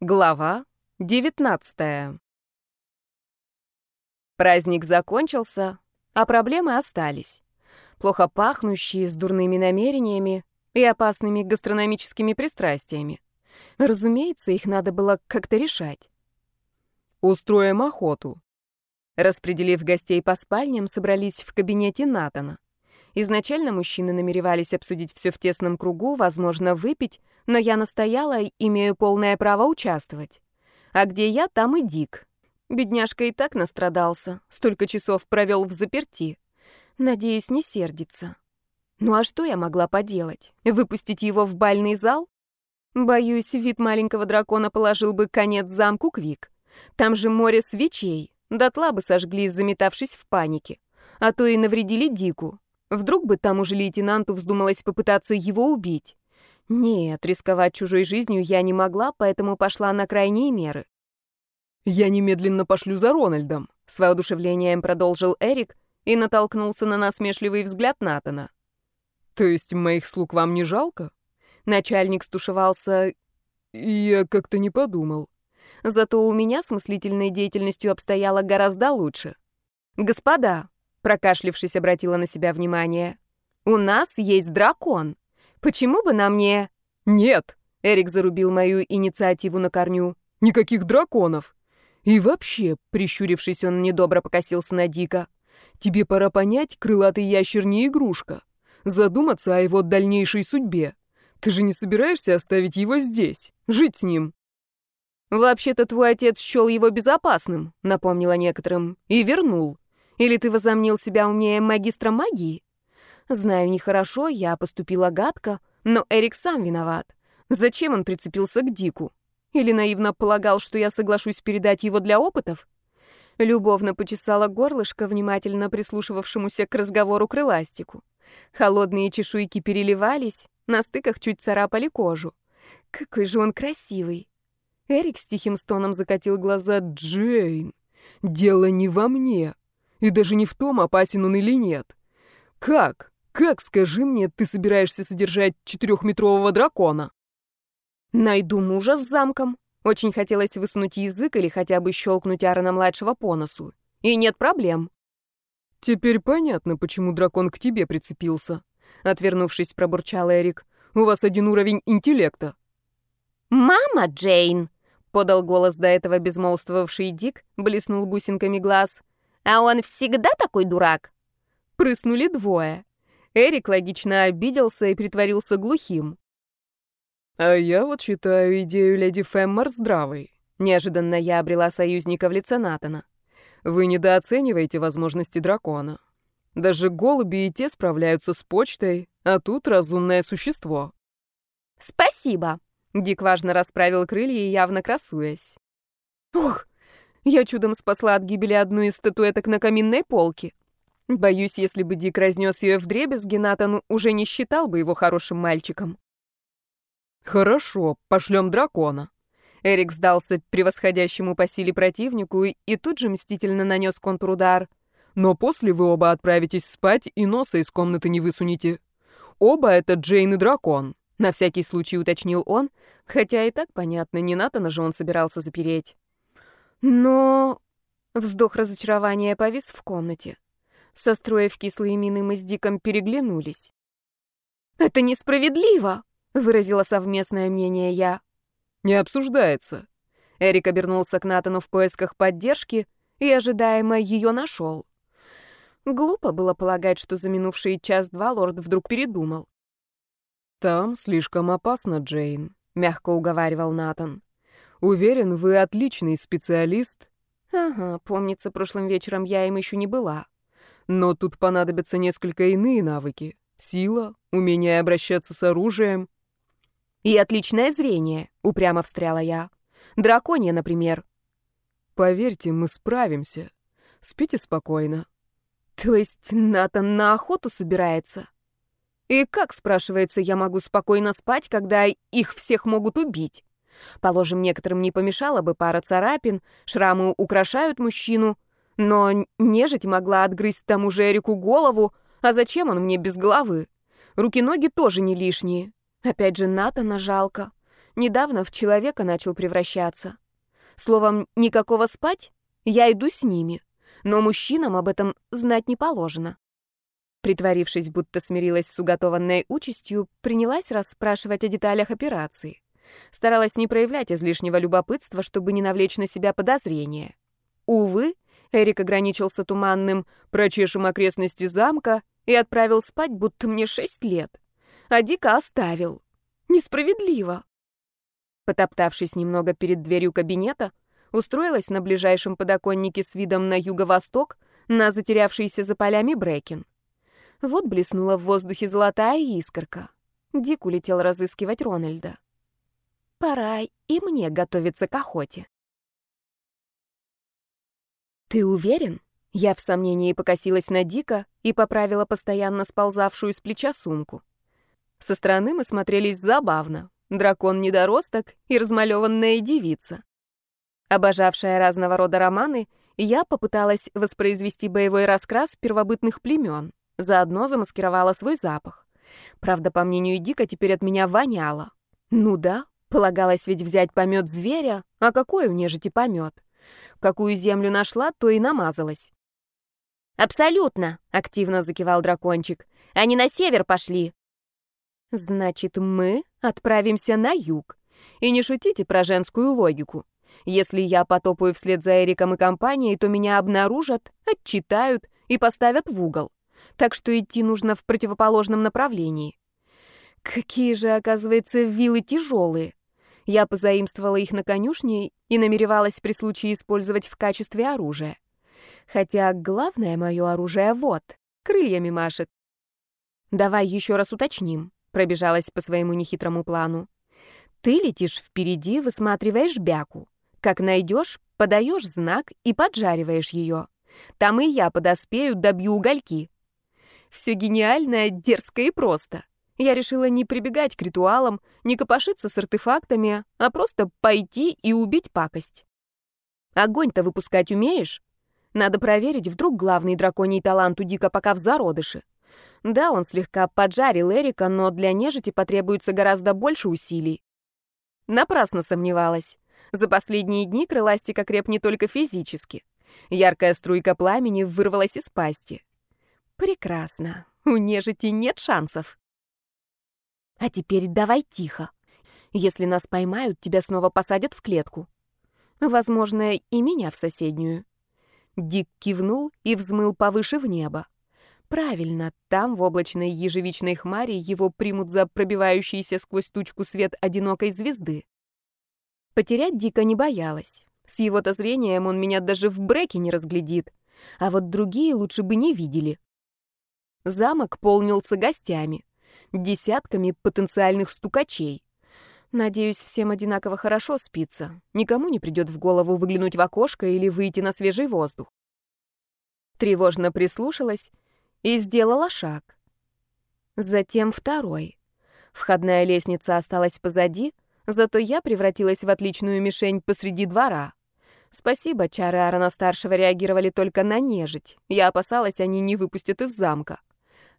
Глава 19 Праздник закончился, а проблемы остались. Плохо пахнущие, с дурными намерениями и опасными гастрономическими пристрастиями. Разумеется, их надо было как-то решать. «Устроим охоту». Распределив гостей по спальням, собрались в кабинете Натана. Изначально мужчины намеревались обсудить все в тесном кругу, возможно, выпить, но я настояла имею полное право участвовать. А где я, там и Дик. Бедняжка и так настрадался, столько часов провел в заперти. Надеюсь, не сердится. Ну а что я могла поделать? Выпустить его в бальный зал? Боюсь, вид маленького дракона положил бы конец замку Квик. Там же море свечей. Дотла бы сожгли, заметавшись в панике. А то и навредили Дику. Вдруг бы тому же лейтенанту вздумалось попытаться его убить. Нет, рисковать чужой жизнью я не могла, поэтому пошла на крайние меры. «Я немедленно пошлю за Рональдом», — с воодушевлением продолжил Эрик и натолкнулся на насмешливый взгляд Натана. «То есть моих слуг вам не жалко?» Начальник стушевался... «Я как-то не подумал». Зато у меня с мыслительной деятельностью обстояло гораздо лучше. «Господа», — прокашлившись, обратила на себя внимание, — «у нас есть дракон. Почему бы нам не...» «Нет!» — Эрик зарубил мою инициативу на корню. «Никаких драконов! И вообще, прищурившись, он недобро покосился на Дика, тебе пора понять, крылатый ящер не игрушка. Задуматься о его дальнейшей судьбе. Ты же не собираешься оставить его здесь, жить с ним?» «Вообще-то твой отец счел его безопасным», — напомнила некоторым, — «и вернул. Или ты возомнил себя умнее магистра магии? Знаю, нехорошо, я поступила гадко, но Эрик сам виноват. Зачем он прицепился к Дику? Или наивно полагал, что я соглашусь передать его для опытов? Любовно почесала горлышко, внимательно прислушивавшемуся к разговору крыластику. Холодные чешуйки переливались, на стыках чуть царапали кожу. Какой же он красивый. Эрик с тихим стоном закатил глаза. «Джейн, дело не во мне. И даже не в том, опасен он или нет. Как? Как, скажи мне, ты собираешься содержать четырехметрового дракона? Найду мужа с замком. Очень хотелось высунуть язык или хотя бы щелкнуть Аарона-младшего по носу. И нет проблем. Теперь понятно, почему дракон к тебе прицепился. Отвернувшись, пробурчал Эрик. У вас один уровень интеллекта. «Мама, Джейн!» — подал голос до этого безмолвствовавший Дик, блеснул бусинками глаз. А он всегда такой дурак?» Прыснули двое. Эрик логично обиделся и притворился глухим. «А я вот считаю идею леди Феммор здравой». Неожиданно я обрела союзника в лице Натана. «Вы недооцениваете возможности дракона. Даже голуби и те справляются с почтой, а тут разумное существо». «Спасибо», — Дик важно расправил крылья явно красуясь. «Ух, я чудом спасла от гибели одну из статуэток на каминной полке. Боюсь, если бы Дик разнес ее в дребезги, Натан уже не считал бы его хорошим мальчиком. «Хорошо, пошлем дракона». Эрик сдался превосходящему по силе противнику и, и тут же мстительно нанес контрудар. «Но после вы оба отправитесь спать и носа из комнаты не высунете. Оба это Джейн и дракон», — на всякий случай уточнил он, хотя и так понятно, не Натана же он собирался запереть. Но... Вздох разочарования повис в комнате. Состроив кислые мины, мы с Диком переглянулись. «Это несправедливо!» — выразила совместное мнение я. «Не обсуждается». Эрик обернулся к Натану в поисках поддержки и ожидаемо ее нашел. Глупо было полагать, что за минувший час-два лорд вдруг передумал. «Там слишком опасно, Джейн», — мягко уговаривал Натан. Уверен, вы отличный специалист. Ага, помнится, прошлым вечером я им еще не была. Но тут понадобятся несколько иные навыки. Сила, умение обращаться с оружием. И отличное зрение, упрямо встряла я. Драконья, например. Поверьте, мы справимся. Спите спокойно. То есть Натан на охоту собирается? И как, спрашивается, я могу спокойно спать, когда их всех могут убить? Положим, некоторым не помешала бы пара царапин, шрамы украшают мужчину, но нежить могла отгрызть тому же Эрику голову, а зачем он мне без головы? Руки-ноги тоже не лишние. Опять же, Натана жалко. Недавно в человека начал превращаться. Словом, никакого спать, я иду с ними. Но мужчинам об этом знать не положено. Притворившись, будто смирилась с уготованной участью, принялась расспрашивать о деталях операции. Старалась не проявлять излишнего любопытства, чтобы не навлечь на себя подозрения. Увы, Эрик ограничился туманным «прочешем окрестности замка» и отправил спать, будто мне шесть лет. А Дика оставил. Несправедливо. Потоптавшись немного перед дверью кабинета, устроилась на ближайшем подоконнике с видом на юго-восток, на затерявшийся за полями Брекен. Вот блеснула в воздухе золотая искорка. Дик улетел разыскивать Рональда. Пора и мне готовиться к охоте. «Ты уверен?» Я в сомнении покосилась на Дика и поправила постоянно сползавшую с плеча сумку. Со стороны мы смотрелись забавно. Дракон-недоросток и размалеванная девица. Обожавшая разного рода романы, я попыталась воспроизвести боевой раскрас первобытных племен, заодно замаскировала свой запах. Правда, по мнению Дика, теперь от меня воняло. Ну да, полагалось ведь взять помет зверя, а какой у нежити помет? Какую землю нашла, то и намазалась. «Абсолютно!» — активно закивал дракончик. «Они на север пошли!» «Значит, мы отправимся на юг. И не шутите про женскую логику. Если я потопаю вслед за Эриком и компанией, то меня обнаружат, отчитают и поставят в угол. Так что идти нужно в противоположном направлении. Какие же, оказывается, вилы тяжелые. Я позаимствовала их на конюшне и намеревалась при случае использовать в качестве оружия. Хотя главное мое оружие вот, крыльями машет. «Давай еще раз уточним», — пробежалась по своему нехитрому плану. «Ты летишь впереди, высматриваешь бяку. Как найдешь, подаешь знак и поджариваешь ее. Там и я подоспею, добью угольки». Все гениально, дерзко и просто. Я решила не прибегать к ритуалам, не копошиться с артефактами, а просто пойти и убить пакость. Огонь-то выпускать умеешь? Надо проверить, вдруг главный драконий талант у Дика пока в зародыше. Да, он слегка поджарил Эрика, но для нежити потребуется гораздо больше усилий. Напрасно сомневалась. За последние дни крыластика креп не только физически. Яркая струйка пламени вырвалась из пасти. Прекрасно. У нежити нет шансов. А теперь давай тихо. Если нас поймают, тебя снова посадят в клетку. Возможно, и меня в соседнюю. Дик кивнул и взмыл повыше в небо. Правильно, там, в облачной ежевичной хмаре, его примут за пробивающийся сквозь тучку свет одинокой звезды. Потерять Дика не боялась. С его-то зрением он меня даже в бреке не разглядит. А вот другие лучше бы не видели. Замок полнился гостями десятками потенциальных стукачей. Надеюсь, всем одинаково хорошо спится. Никому не придет в голову выглянуть в окошко или выйти на свежий воздух. Тревожно прислушалась и сделала шаг. Затем второй. Входная лестница осталась позади, зато я превратилась в отличную мишень посреди двора. Спасибо, чары Аарона-старшего реагировали только на нежить. Я опасалась, они не выпустят из замка.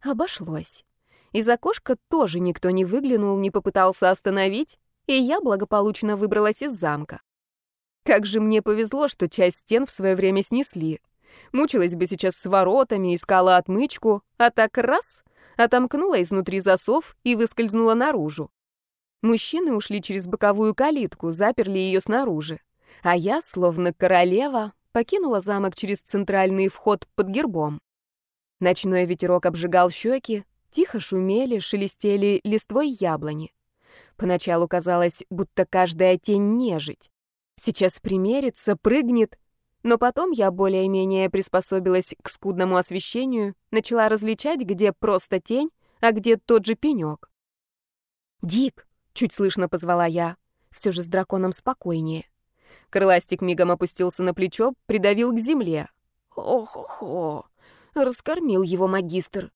Обошлось. Из окошка тоже никто не выглянул, не попытался остановить, и я благополучно выбралась из замка. Как же мне повезло, что часть стен в свое время снесли. Мучилась бы сейчас с воротами, искала отмычку, а так раз — отомкнула изнутри засов и выскользнула наружу. Мужчины ушли через боковую калитку, заперли ее снаружи. А я, словно королева, покинула замок через центральный вход под гербом. Ночной ветерок обжигал щеки, Тихо шумели, шелестели листвой яблони. Поначалу казалось, будто каждая тень нежить. Сейчас примерится, прыгнет. Но потом я более-менее приспособилась к скудному освещению, начала различать, где просто тень, а где тот же пенек. «Дик!» — чуть слышно позвала я. Все же с драконом спокойнее. Крыластик мигом опустился на плечо, придавил к земле. «Ох-хо!» — раскормил его магистр.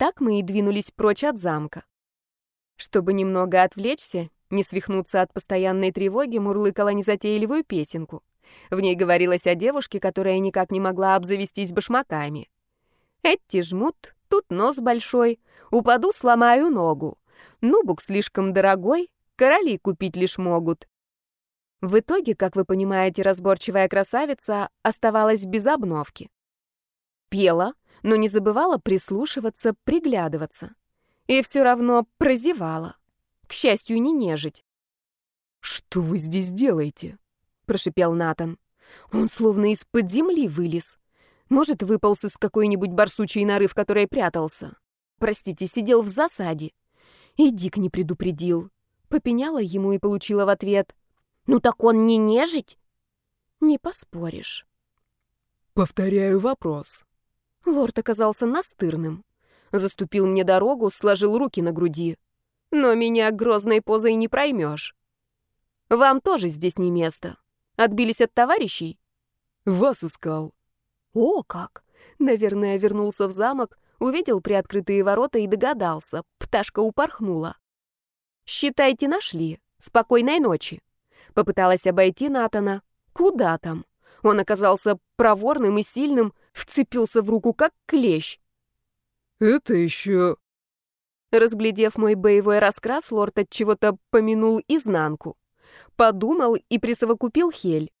Так мы и двинулись прочь от замка. Чтобы немного отвлечься, не свихнуться от постоянной тревоги, мурлыкала незатейливую песенку. В ней говорилось о девушке, которая никак не могла обзавестись башмаками. «Эти жмут, тут нос большой, упаду, сломаю ногу. Нубук слишком дорогой, короли купить лишь могут. В итоге, как вы понимаете, разборчивая красавица оставалась без обновки. Пела, но не забывала прислушиваться, приглядываться. И все равно прозевала. К счастью, не нежить. «Что вы здесь делаете?» — прошипел Натан. Он словно из-под земли вылез. Может, выполз из какой-нибудь барсучей норы, в которой прятался. Простите, сидел в засаде. И Дик не предупредил. Попеняла ему и получила в ответ. «Ну так он не нежить?» «Не поспоришь». «Повторяю вопрос». Лорд оказался настырным. Заступил мне дорогу, сложил руки на груди. Но меня грозной позой не проймешь. Вам тоже здесь не место. Отбились от товарищей? Вас искал. О, как! Наверное, вернулся в замок, увидел приоткрытые ворота и догадался. Пташка упорхнула. Считайте, нашли. Спокойной ночи. Попыталась обойти Натана. Куда там? Он оказался проворным и сильным, вцепился в руку как клещ. «Это еще...» Разглядев мой боевой раскрас, лорд от чего-то помянул изнанку. Подумал и присовокупил Хель.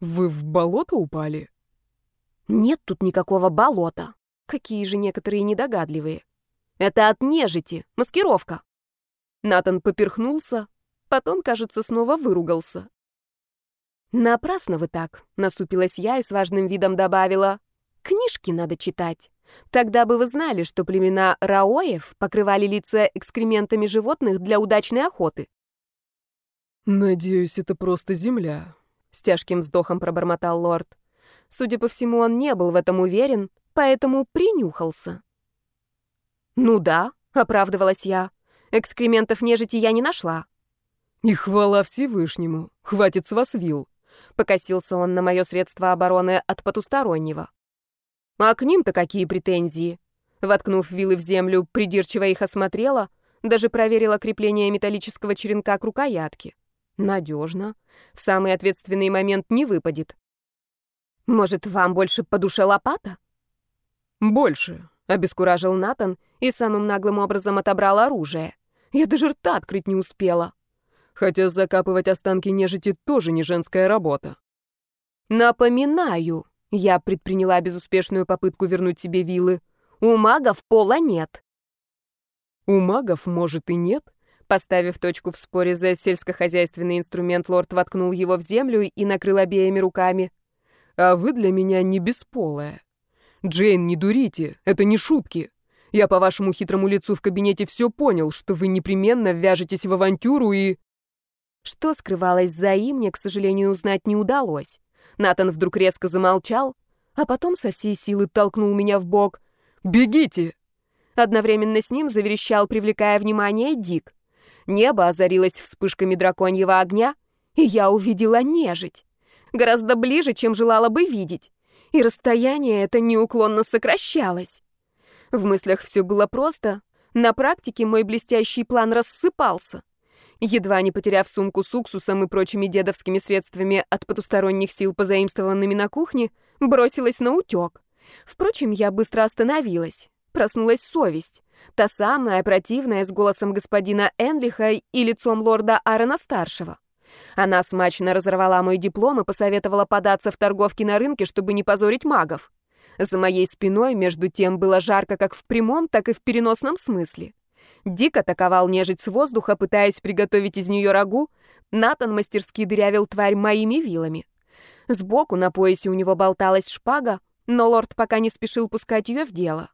«Вы в болото упали?» «Нет тут никакого болота. Какие же некоторые недогадливые. Это от нежити, маскировка». Натан поперхнулся, потом, кажется, снова выругался. «Напрасно вы так», — насупилась я и с важным видом добавила. «Книжки надо читать. Тогда бы вы знали, что племена раоев покрывали лица экскрементами животных для удачной охоты». «Надеюсь, это просто земля», — с тяжким вздохом пробормотал лорд. Судя по всему, он не был в этом уверен, поэтому принюхался. «Ну да», — оправдывалась я. «Экскрементов нежити я не нашла». «И хвала Всевышнему, хватит с вас вил», — покосился он на мое средство обороны от потустороннего. «А к ним-то какие претензии?» Воткнув вилы в землю, придирчиво их осмотрела, даже проверила крепление металлического черенка к рукоятке. Надежно. В самый ответственный момент не выпадет. «Может, вам больше по душе лопата?» «Больше», — обескуражил Натан и самым наглым образом отобрал оружие. Я даже рта открыть не успела. Хотя закапывать останки нежити тоже не женская работа. «Напоминаю», — я предприняла безуспешную попытку вернуть себе вилы, «у магов пола нет». «У магов, может, и нет?» Поставив точку в споре за сельскохозяйственный инструмент, лорд воткнул его в землю и накрыл обеими руками. «А вы для меня не бесполая. Джейн, не дурите, это не шутки. Я по вашему хитрому лицу в кабинете все понял, что вы непременно вяжетесь в авантюру и...» Что скрывалось за им, мне, к сожалению, узнать не удалось. Натан вдруг резко замолчал, а потом со всей силы толкнул меня в бок. «Бегите!» Одновременно с ним заверещал, привлекая внимание, Дик. Небо озарилось вспышками драконьего огня, и я увидела нежить. Гораздо ближе, чем желала бы видеть. И расстояние это неуклонно сокращалось. В мыслях все было просто. На практике мой блестящий план рассыпался. Едва не потеряв сумку с уксусом и прочими дедовскими средствами от потусторонних сил, позаимствованными на кухне, бросилась на утек. Впрочем, я быстро остановилась. Проснулась совесть. Та самая противная с голосом господина Энлиха и лицом лорда Аарона-старшего. Она смачно разорвала мой диплом и посоветовала податься в торговки на рынке, чтобы не позорить магов. За моей спиной, между тем, было жарко как в прямом, так и в переносном смысле. Дик атаковал нежить с воздуха, пытаясь приготовить из нее рагу. Натан мастерски дырявил тварь моими вилами. Сбоку на поясе у него болталась шпага, но лорд пока не спешил пускать ее в дело.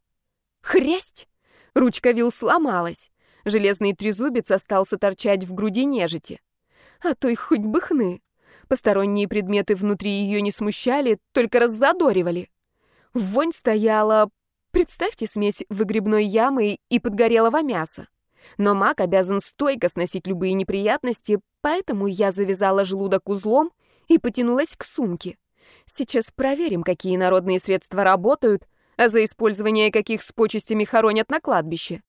Хрясть! Ручка вил сломалась. Железный трезубец остался торчать в груди нежити. А то их хоть бы хны. Посторонние предметы внутри ее не смущали, только раззадоривали. Вонь стояла... Представьте смесь выгребной ямы и подгорелого мяса. Но маг обязан стойко сносить любые неприятности, поэтому я завязала желудок узлом и потянулась к сумке. Сейчас проверим, какие народные средства работают, а за использование каких с почестями хоронят на кладбище.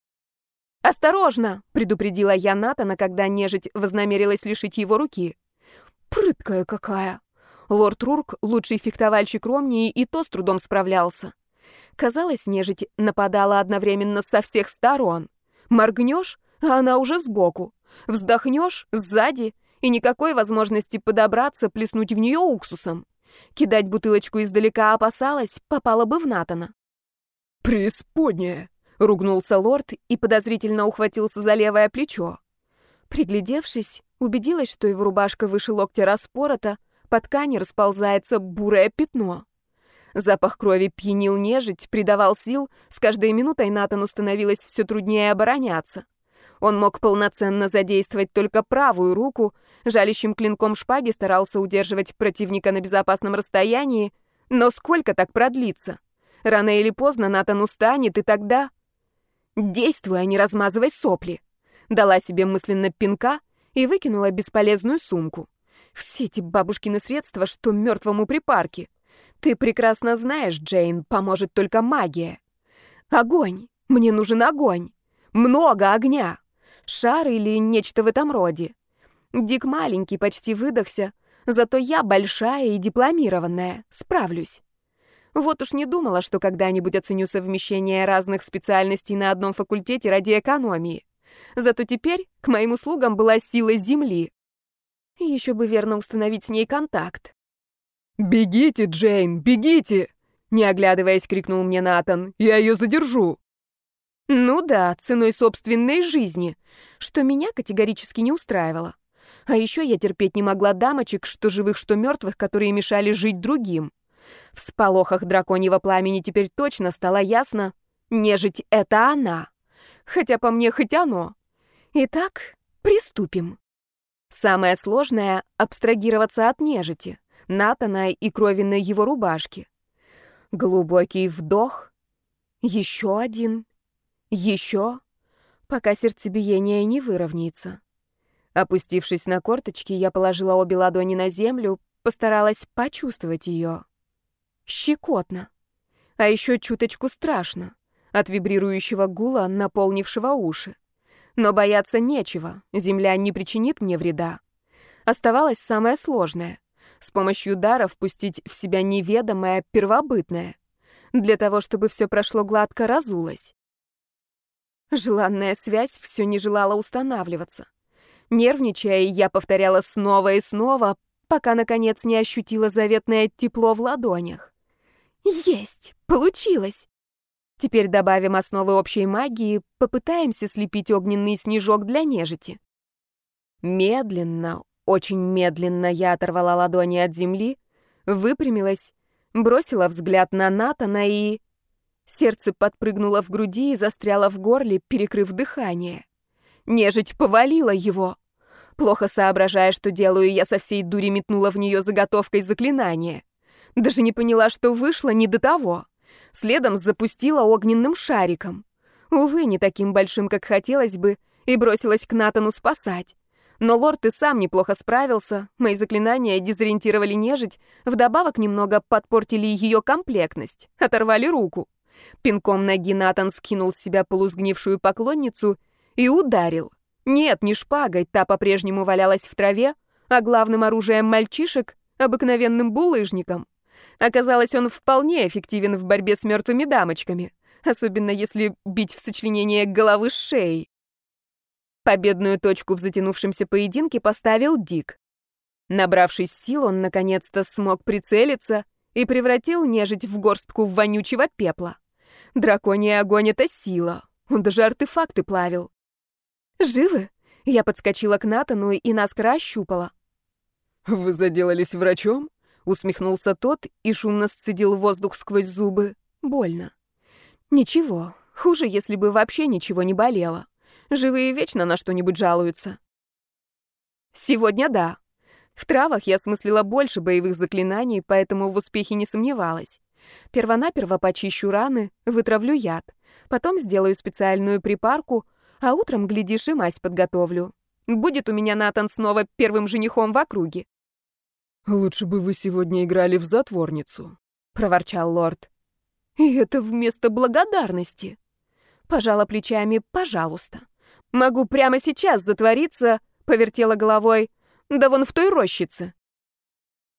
«Осторожно!» — предупредила я Натана, когда нежить вознамерилась лишить его руки. «Прыткая какая!» Лорд Рурк, лучший фехтовальщик Ромнии, и то с трудом справлялся. Казалось, нежить нападала одновременно со всех сторон. Моргнешь, а она уже сбоку. Вздохнешь сзади, и никакой возможности подобраться, плеснуть в нее уксусом. Кидать бутылочку издалека опасалась, попала бы в Натана. «Преисподняя!» — ругнулся лорд и подозрительно ухватился за левое плечо. Приглядевшись, убедилась, что его рубашка выше локтя распорота, по ткани расползается бурое пятно. Запах крови пьянил нежить, придавал сил, с каждой минутой Натану становилось все труднее обороняться. Он мог полноценно задействовать только правую руку, жалящим клинком шпаги старался удерживать противника на безопасном расстоянии, но сколько так продлится? Рано или поздно Натан устанет, и тогда... Действуй, а не размазывай сопли. Дала себе мысленно пинка и выкинула бесполезную сумку. Все эти бабушкины средства, что мертвому припарке. Ты прекрасно знаешь, Джейн, поможет только магия. Огонь! Мне нужен огонь! Много огня! Шар или нечто в этом роде. Дик маленький, почти выдохся, зато я большая и дипломированная, справлюсь. Вот уж не думала, что когда-нибудь оценю совмещение разных специальностей на одном факультете ради экономии. Зато теперь к моим услугам была сила Земли. Еще бы верно установить с ней контакт. «Бегите, Джейн, бегите!» Не оглядываясь, крикнул мне Натан. «Я ее задержу!» Ну да, ценой собственной жизни, что меня категорически не устраивало. А еще я терпеть не могла дамочек, что живых, что мертвых, которые мешали жить другим. В сполохах драконьего пламени теперь точно стало ясно, нежить — это она. Хотя по мне хоть оно. Итак, приступим. Самое сложное — абстрагироваться от нежити, Натана и крови на его рубашке. Глубокий вдох. Еще один. Еще. Пока сердцебиение не выровняется. Опустившись на корточки, я положила обе ладони на землю, постаралась почувствовать ее. Щекотно. А еще чуточку страшно от вибрирующего гула, наполнившего уши. Но бояться нечего, земля не причинит мне вреда. Оставалось самое сложное — с помощью дара впустить в себя неведомое, первобытное. Для того, чтобы все прошло гладко, разулось. Желанная связь все не желала устанавливаться. Нервничая, я повторяла снова и снова, пока, наконец, не ощутила заветное тепло в ладонях. Есть! Получилось! Теперь добавим основы общей магии, попытаемся слепить огненный снежок для нежити. Медленно, очень медленно я оторвала ладони от земли, выпрямилась, бросила взгляд на Натана и... Сердце подпрыгнуло в груди и застряло в горле, перекрыв дыхание. Нежить повалила его. Плохо соображая, что делаю, я со всей дури метнула в нее заготовкой заклинания. Даже не поняла, что вышло не до того. Следом запустила огненным шариком. Увы, не таким большим, как хотелось бы, и бросилась к Натану спасать. Но лорд и сам неплохо справился, мои заклинания дезориентировали нежить, вдобавок немного подпортили ее комплектность, оторвали руку. Пинком ноги Натан скинул с себя полусгнившую поклонницу и ударил. Нет, не шпагой, та по-прежнему валялась в траве, а главным оружием мальчишек — обыкновенным булыжником. Оказалось, он вполне эффективен в борьбе с мертвыми дамочками, особенно если бить в сочленение головы с шеей. Победную точку в затянувшемся поединке поставил Дик. Набравшись сил, он наконец-то смог прицелиться и превратил нежить в горстку вонючего пепла. Драконий огонь — это сила. Он даже артефакты плавил. «Живы?» Я подскочила к Натану и наскоро ощупала. «Вы заделались врачом?» Усмехнулся тот и шумно сцедил воздух сквозь зубы. Больно. Ничего. Хуже, если бы вообще ничего не болело. Живые вечно на что-нибудь жалуются. Сегодня да. В травах я смыслила больше боевых заклинаний, поэтому в успехе не сомневалась. Первонаперво почищу раны, вытравлю яд. Потом сделаю специальную припарку, а утром, глядишь, и мазь подготовлю. Будет у меня Натан снова первым женихом в округе. «Лучше бы вы сегодня играли в затворницу», — проворчал лорд. «И это вместо благодарности». Пожала плечами «пожалуйста». «Могу прямо сейчас затвориться», — повертела головой. «Да вон в той рощице».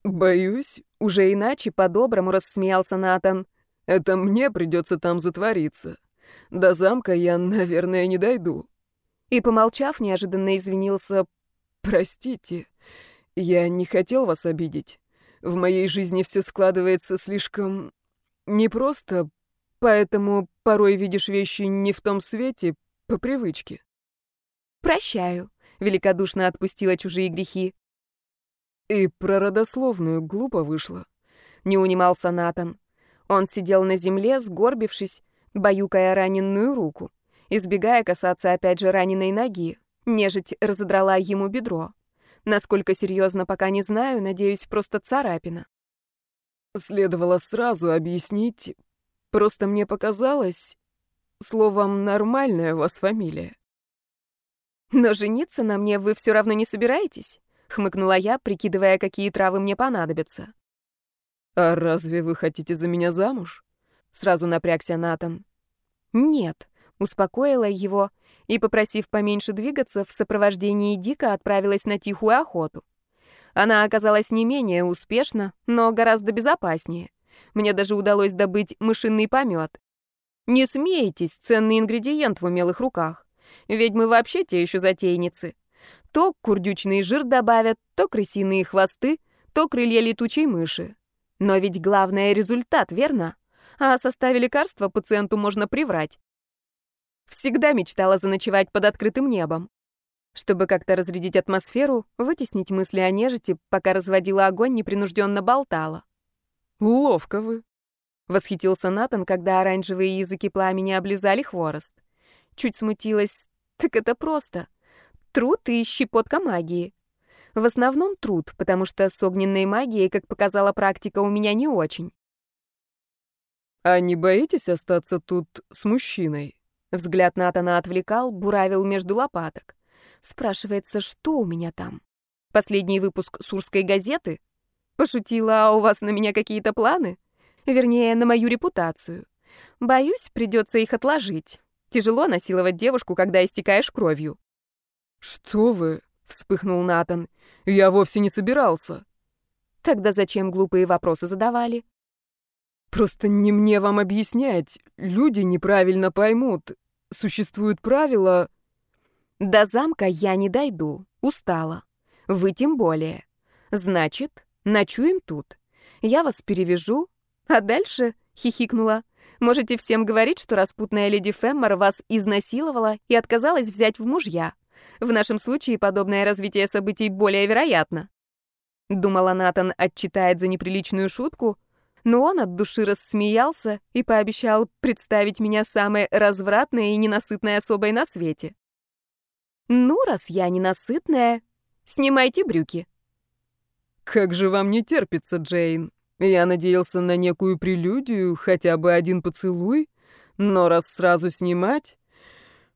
«Боюсь», — уже иначе по-доброму рассмеялся Натан. «Это мне придется там затвориться. До замка я, наверное, не дойду». И, помолчав, неожиданно извинился. «Простите, я не хотел вас обидеть. В моей жизни все складывается слишком непросто, поэтому порой видишь вещи не в том свете, по привычке». «Прощаю», — великодушно отпустила чужие грехи. «И про родословную глупо вышло», — не унимался Натан. Он сидел на земле, сгорбившись, баюкая раненую руку, избегая касаться опять же раненой ноги. Нежить разодрала ему бедро. Насколько серьезно, пока не знаю, надеюсь, просто царапина. Следовало сразу объяснить, просто мне показалось, словом, нормальная у вас фамилия. Но жениться на мне вы все равно не собираетесь? Хмыкнула я, прикидывая, какие травы мне понадобятся. «А разве вы хотите за меня замуж?» Сразу напрягся Натан. «Нет», — успокоила его и, попросив поменьше двигаться, в сопровождении Дика отправилась на тихую охоту. Она оказалась не менее успешна, но гораздо безопаснее. Мне даже удалось добыть мышиный помет. Не смейтесь, ценный ингредиент в умелых руках. Ведьмы вообще те еще затейницы. То курдючный жир добавят, то крысиные хвосты, то крылья летучей мыши. Но ведь главное — результат, верно? А о составе лекарства пациенту можно приврать. Всегда мечтала заночевать под открытым небом. Чтобы как-то разрядить атмосферу, вытеснить мысли о нежити, пока разводила огонь, непринужденно болтала. «Ловко вы», — восхитился Натан, когда оранжевые языки пламени облизали хворост. Чуть смутилась. Так это просто. Труд и щепотка магии. В основном труд, потому что с огненной магией, как показала практика, у меня не очень. «А не боитесь остаться тут с мужчиной?» Взгляд Натана отвлекал, буравил между лопаток. Спрашивается, что у меня там? Последний выпуск Сурской газеты? Пошутила, а у вас на меня какие-то планы? Вернее, на мою репутацию. Боюсь, придется их отложить. Тяжело насиловать девушку, когда истекаешь кровью. «Что вы?» — вспыхнул Натан. Я вовсе не собирался. Тогда зачем глупые вопросы задавали? Просто не мне вам объяснять. Люди неправильно поймут. Существуют правила... До замка я не дойду. Устала. Вы тем более. Значит, ночуем тут. Я вас перевяжу. А дальше, хихикнула, можете всем говорить, что распутная леди Феммор вас изнасиловала и отказалась взять в мужья. В нашем случае подобное развитие событий более вероятно. Думала, Натан отчитает за неприличную шутку, но он от души рассмеялся и пообещал представить меня самой развратной и ненасытной особой на свете. «Ну, раз я ненасытная, снимайте брюки». «Как же вам не терпится, Джейн? Я надеялся на некую прелюдию, хотя бы один поцелуй, но раз сразу снимать...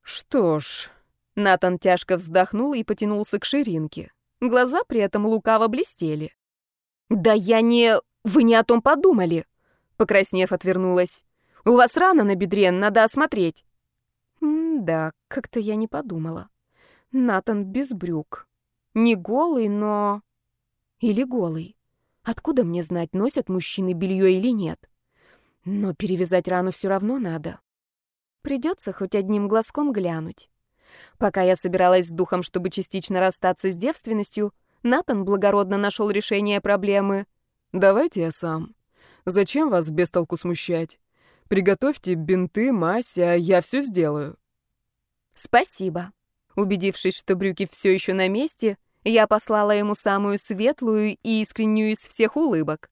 Что ж, Натан тяжко вздохнул и потянулся к ширинке. Глаза при этом лукаво блестели. «Да я не... Вы не о том подумали!» Покраснев, отвернулась. «У вас рана на бедре, надо осмотреть». «Да, как-то я не подумала. Натан без брюк. Не голый, но... Или голый. Откуда мне знать, носят мужчины белье или нет? Но перевязать рану все равно надо. Придется хоть одним глазком глянуть. Пока я собиралась с духом, чтобы частично расстаться с девственностью, Натан благородно нашел решение проблемы. «Давайте я сам. Зачем вас без толку смущать? Приготовьте бинты, мазь, а я все сделаю». «Спасибо». Убедившись, что брюки все еще на месте, я послала ему самую светлую и искреннюю из всех улыбок.